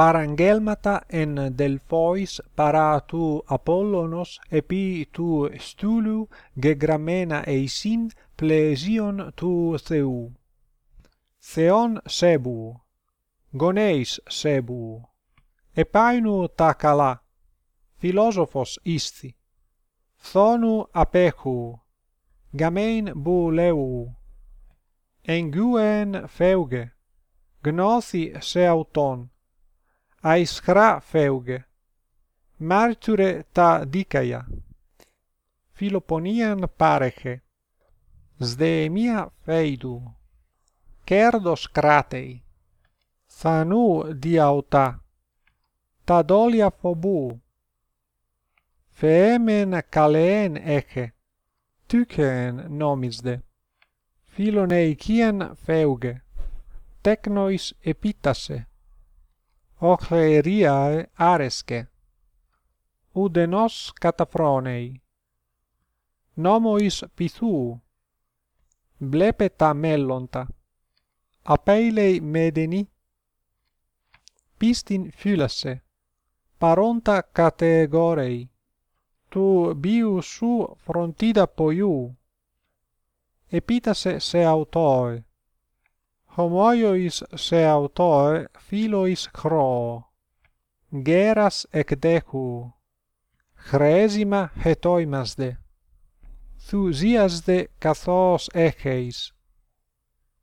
parangelmata en Delphois para tu Apollonos epi tu stulu gegramena eisin plesion tu Theou. Theon sebu, goneis sebu, epainu ta kala, philosophos isthi, thonu apechu, gamein buleu, enguen feuge, gnothi se auton, αισχρά φεύγε. Μάρτυρε τα δίκαια. Φιλοπονίαν πάρεχε. Σδεεμία φέιδου. Κέρδος κράτεϊ. Θανού διαωτά. Τα δόλια φοβού. Φεέμεν καλέεν έχε. Τύχεεν νόμισδε. Φιλονεικίαν φεύγε. technois επίτασε ochleria aresce. Ude nos catapronei nomois pithu blepeta mellonta. Apeilei medeni. Pistin phylasse paronta categorei. Tu biu su frontida poiu. Epitase se autoe homoiois se autoe philois chro. Geras ec decu. Chresima hetoimasde. Thusiasde kathos echeis.